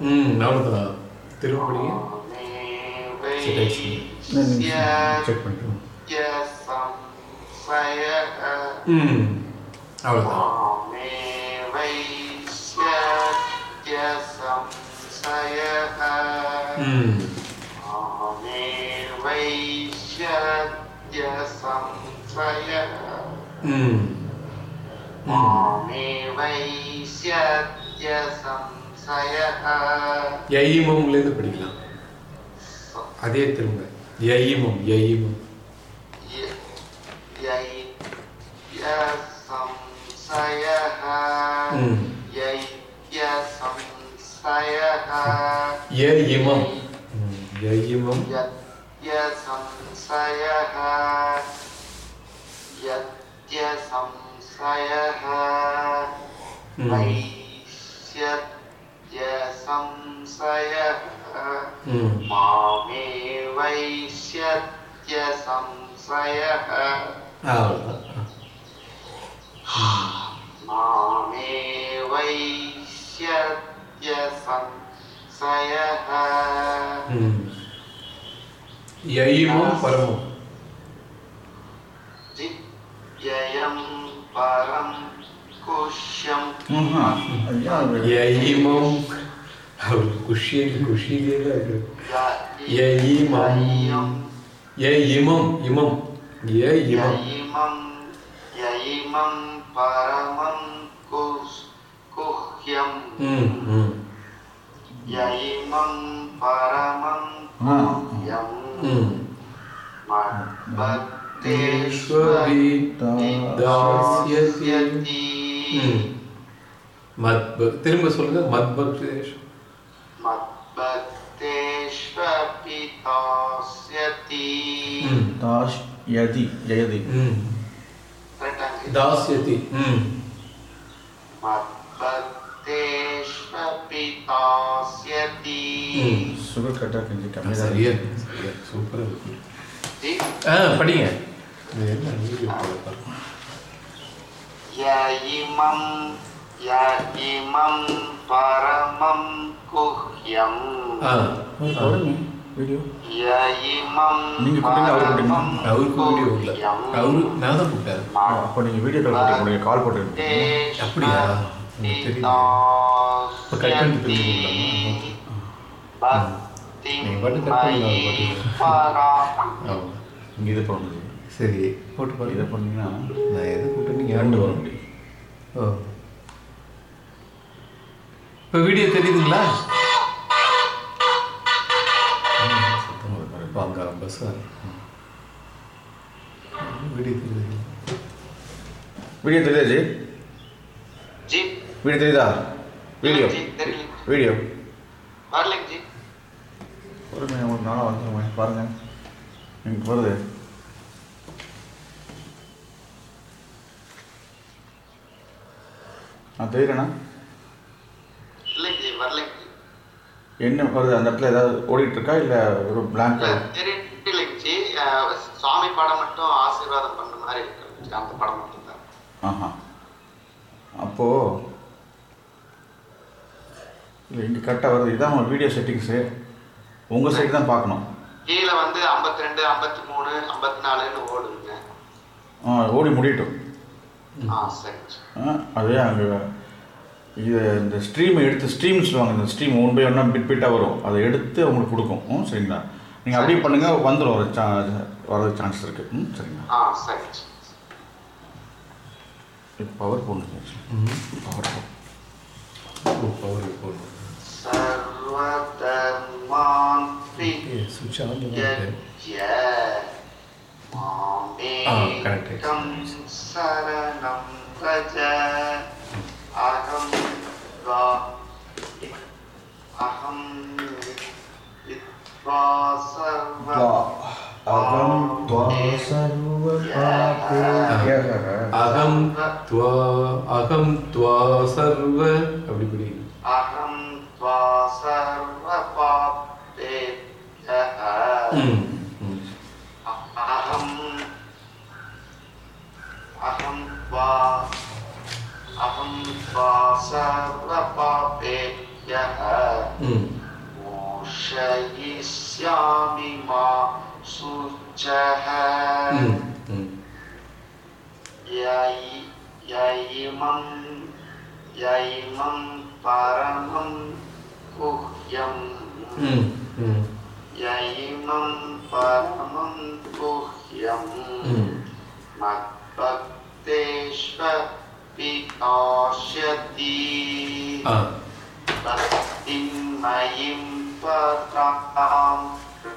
ம் அவ்வளோதான் திரும்ப படிங்க செக் பண்ணிட்டு ம் அவ்வளோதான் ம் ம் யயிமம்லேருந்து படிக்கலாம் அதே திரும்ப யயிமம் யயிமம் ம் யயிமம் ம், யயிமம் यत्य-संशयः यत्य-संशयः ம் वैश्यत्य-संशयः संशयः। मामे वैश्यत्य संशयः मामे वैश्यत्य संशयः ययिमं परमो ययं परं कुश्यं ययिमं hmm. cochilha, cochilha, velho. Né? E aí, irmão? E aí, irmão? Irmão? E aí, irmão? E aí, irmão, para mancos, corriam. Hum, hum. E aí, irmão, para mancos, corriam. திரும்ப சொல்லுங்க மத்பக்தேஷ் தாஷ்யதி ஜெயதி தாஸ்யதி சுகர் கட்டா கொஞ்சம் கம்மி தான் சூப்பராக இருக்கு. ஆ படிங்க. Ah. ய இமம் ய இமம் பரமம் குஹ்யம் ವಿಡಿಯೋ நீங்கள் கொடுங்க அவருக்கு கொடுங்க அவருக்கும் வீடியோ இல்லை அவரு அப்போ நீங்கள் வீடியோ கால் உங்களுக்கு கால் போட்டு அப்படியா தெரியும் இப்போ கட் பண்ணிட்டு நீங்கள் பாட்டு கட் பண்ணி நீங்கள் இது பண்ண சரி போட்டு பாட்டு இதை பண்ணிங்கன்னா நான் எதை நீங்கள் இறண்டு வர முடியும் ஓ இப்போ வீடியோ தெரியுதுங்களா? இப்போ அங்கே பஸ் வீடியோ தெரியுது? வீடியோ தெரியுதா ஜி? ஜி. வீடியோ தெரியுதா? வீடியோ வீடியோ வரலைங்க ஜி. வருங்க உங்களுக்கு நாளாக வந்துருங்க பாருங்க. எனக்கு வருது நான் தெரியுறேண்ணா வரலைங்க என்ன வருது? அந்த இடத்துல ஏதாவது ஓடிட்டு இருக்கா இல்லை ஒரு பிளாங்க் அஹ், சுவாமி படம் மட்டும் ஆசீர்வாதம் பண்ண மாதிரி இருக்கு. அந்த படம் மட்டும் தான் ஆஹா. அப்போது இல்லை இங்கே கரெக்டாக வருது. இதான் உங்கள் வீடியோ செட்டிங்ஸு உங்கள் சைடு தான் பார்க்கணும். கீழே வந்து 52 ரெண்டு ஐம்பத்தி மூணு ஐம்பத்தி நாலுன்னு ஓடுங்க ஆ ஓடி முடியட்டும். ஆ சரி. ஆ, அதே அங்கே இது இந்த ஸ்ட்ரீமை எடுத்து ஸ்ட்ரீம் சொல்லுவாங்க இந்த ஸ்ட்ரீம் ஒன் பை ஒன்னாக பிட் பிட்டாக வரும் அதை எடுத்து உங்களுக்கு கொடுக்கும் ம் சரிங்களா நீங்கள் அப்படியே பண்ணுங்கள் வந்துடும் வர சா வர சான்ஸ் இருக்குது ம் சரிங்களா ஆ சரி ஜி. இப்போ பவர் போடணும் பவர் போ பவர் போடணும் सर्वधर्मान् சுவிட்ச் ஆன் இருக்கு त्यज्य Ah, correct. मामेकं शरणं व्रज அகம் துவா அகம் துவா சர்வ அப்படி படி அகம் துவா சர்வ பாப்தேத்ய அகம் அகம் துவா அகம் துவா சர்வ جهاد وشي السام ما سجهاد يايمن يايمن பரமன் குஹ்யம் யைமம் பரமம் குஹ்யம் மத்பக்தேஷ்வ பிகாஷதி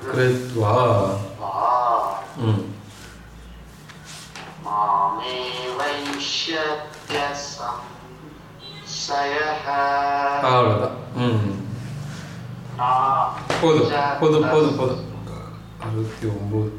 कृत्वा ம் मामे वैश्यत्य संशयः அவ்வளோதான் ம் ना போதும் போதும் போதும் போதும் அறுபத்தி ஒம்பது